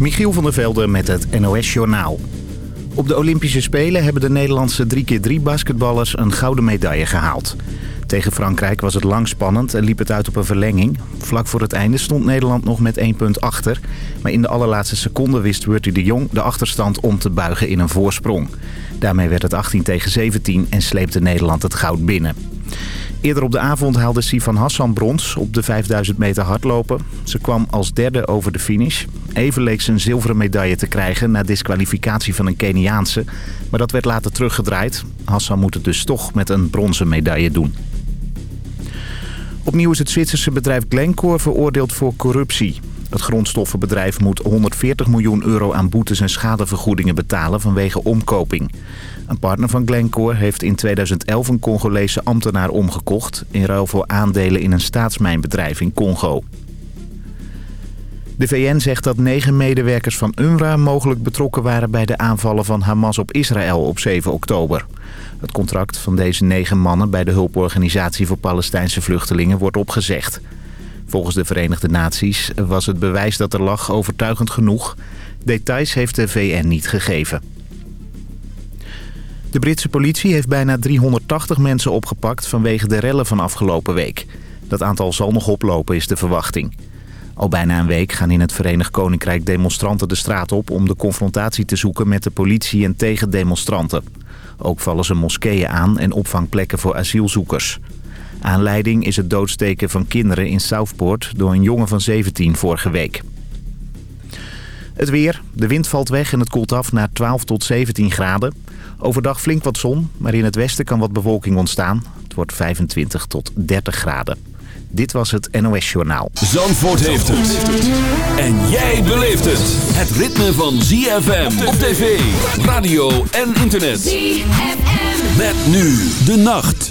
Michiel van der Velde met het NOS-journaal. Op de Olympische Spelen hebben de Nederlandse 3x3 basketballers een gouden medaille gehaald. Tegen Frankrijk was het lang spannend en liep het uit op een verlenging. Vlak voor het einde stond Nederland nog met 1 punt achter. Maar in de allerlaatste seconde wist Wurtie de Jong de achterstand om te buigen in een voorsprong. Daarmee werd het 18 tegen 17 en sleepte Nederland het goud binnen. Eerder op de avond haalde Sivan Hassan brons op de 5000 meter hardlopen. Ze kwam als derde over de finish. Even leek ze een zilveren medaille te krijgen na disqualificatie van een Keniaanse. Maar dat werd later teruggedraaid. Hassan moet het dus toch met een bronzen medaille doen. Opnieuw is het Zwitserse bedrijf Glencore veroordeeld voor corruptie. Het grondstoffenbedrijf moet 140 miljoen euro aan boetes en schadevergoedingen betalen vanwege omkoping. Een partner van Glencore heeft in 2011 een Congolese ambtenaar omgekocht... in ruil voor aandelen in een staatsmijnbedrijf in Congo. De VN zegt dat negen medewerkers van UNRWA mogelijk betrokken waren... bij de aanvallen van Hamas op Israël op 7 oktober. Het contract van deze negen mannen bij de hulporganisatie voor Palestijnse vluchtelingen wordt opgezegd. Volgens de Verenigde Naties was het bewijs dat er lag overtuigend genoeg. Details heeft de VN niet gegeven. De Britse politie heeft bijna 380 mensen opgepakt vanwege de rellen van afgelopen week. Dat aantal zal nog oplopen is de verwachting. Al bijna een week gaan in het Verenigd Koninkrijk demonstranten de straat op... om de confrontatie te zoeken met de politie en tegendemonstranten. Ook vallen ze moskeeën aan en opvangplekken voor asielzoekers. Aanleiding is het doodsteken van kinderen in Southport door een jongen van 17 vorige week. Het weer. De wind valt weg en het koelt af naar 12 tot 17 graden. Overdag flink wat zon, maar in het westen kan wat bewolking ontstaan. Het wordt 25 tot 30 graden. Dit was het NOS Journaal. Zandvoort heeft het. En jij beleeft het. Het ritme van ZFM op tv, radio en internet. ZFM. Met nu de nacht.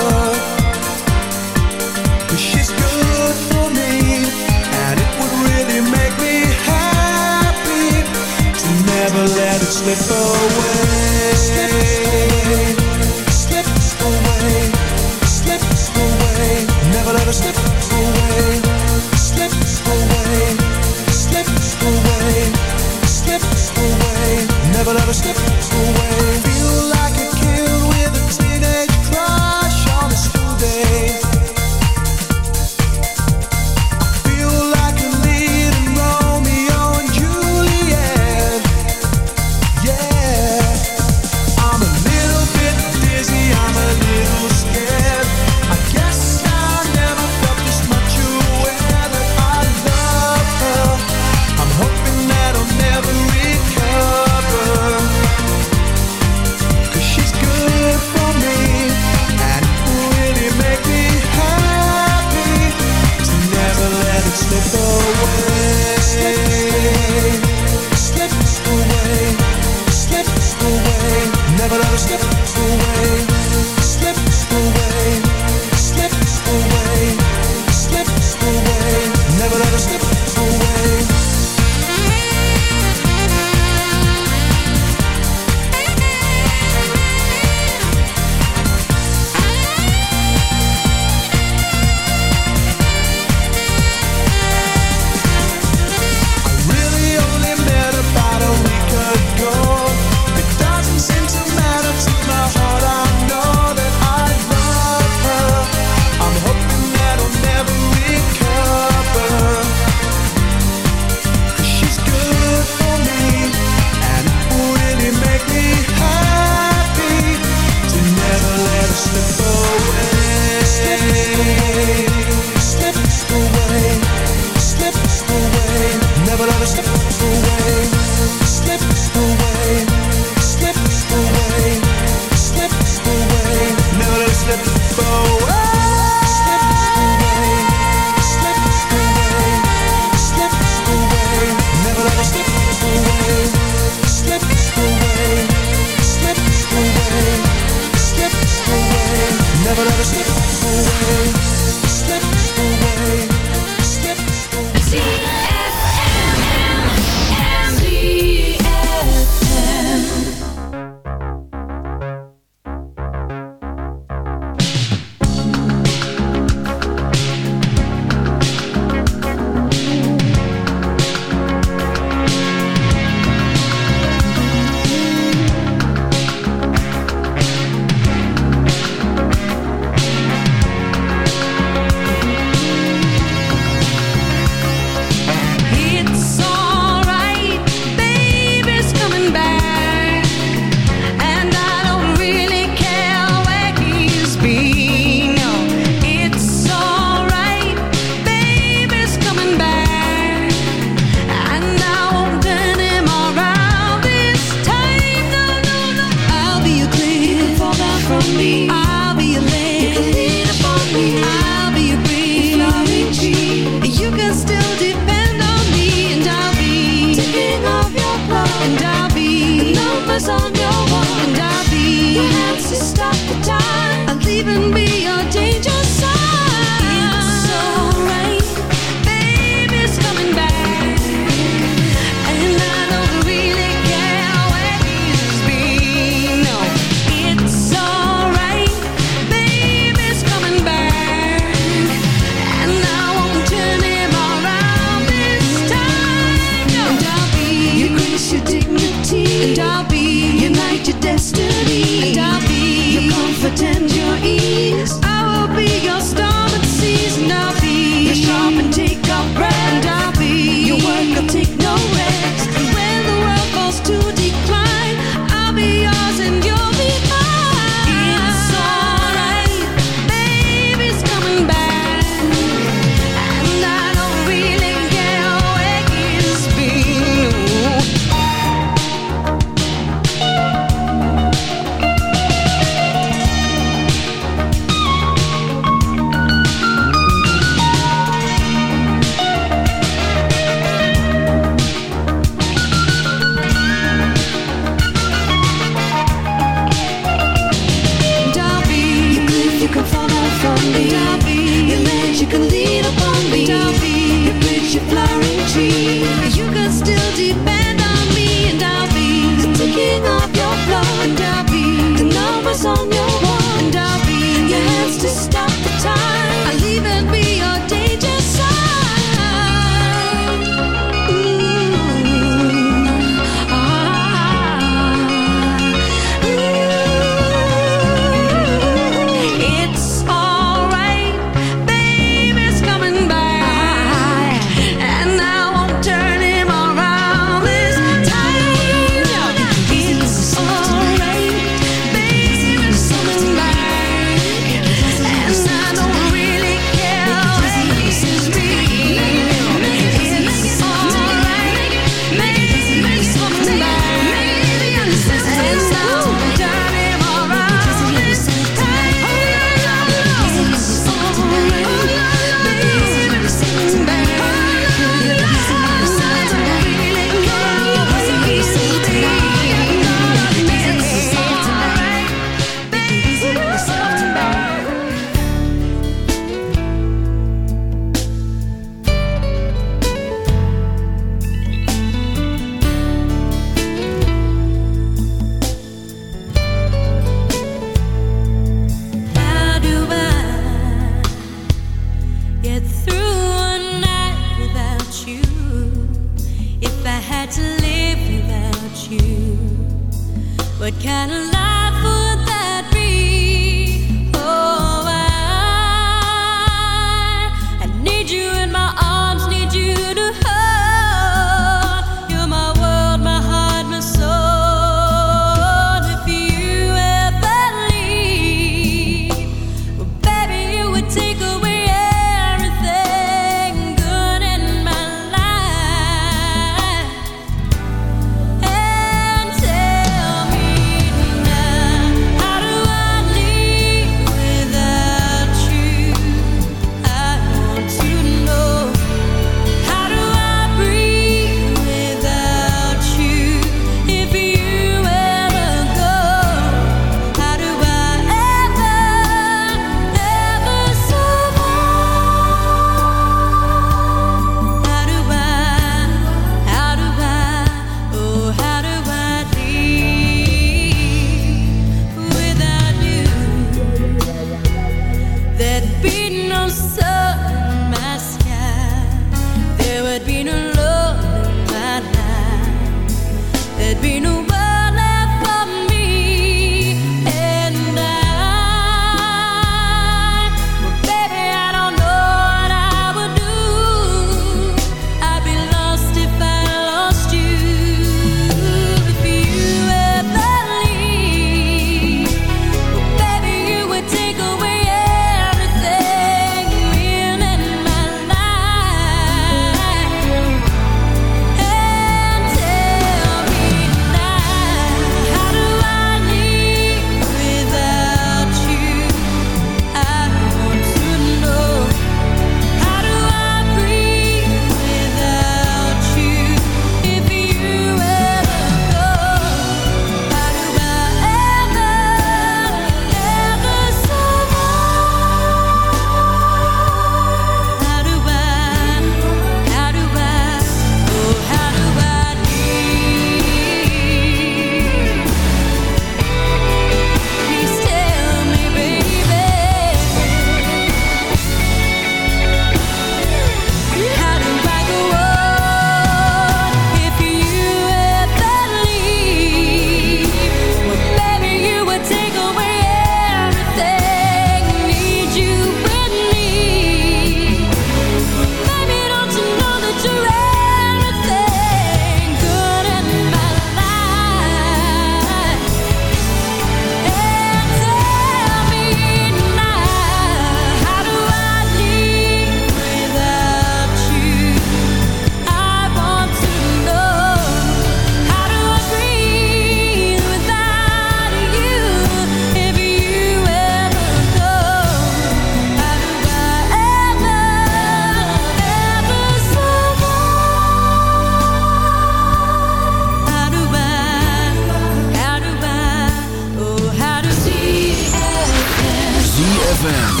ZFM.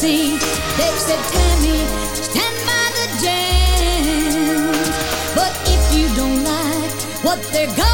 They said, Tammy, stand by the jam. But if you don't like what they're going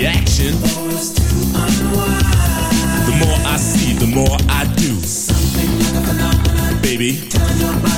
reaction. The more I see, the more I do. Baby.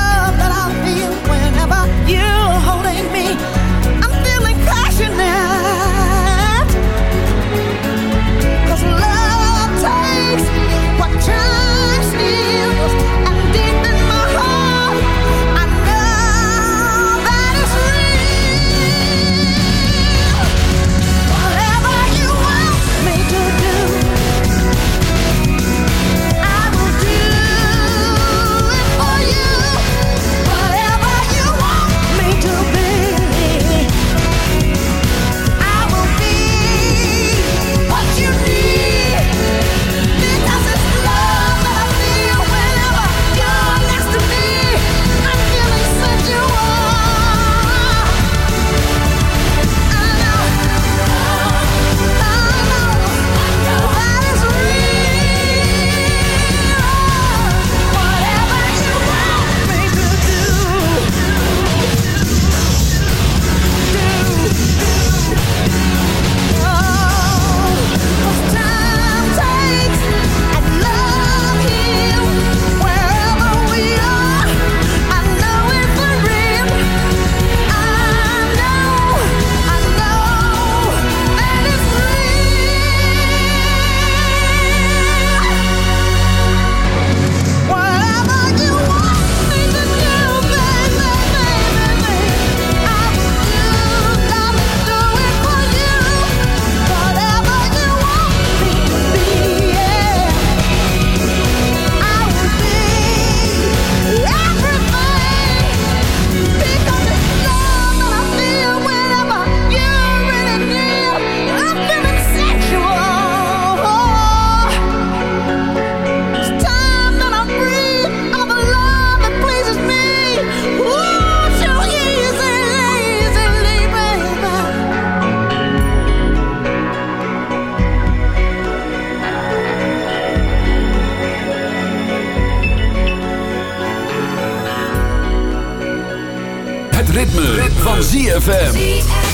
ritme, van ZFM.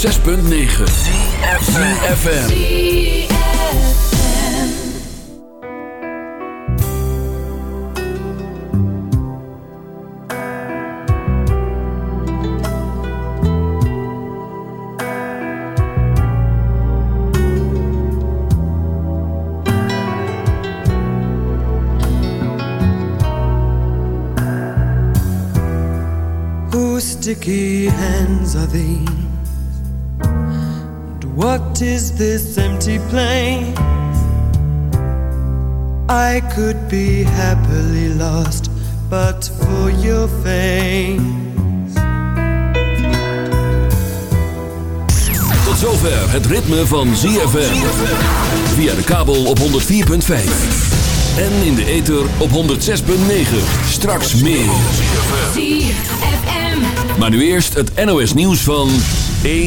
6.9 could be happily lost, but for your face. Tot zover het ritme van ZFM. Via de kabel op 104.5. En in de ether op 106.9. Straks meer. Maar nu eerst het NOS nieuws van 1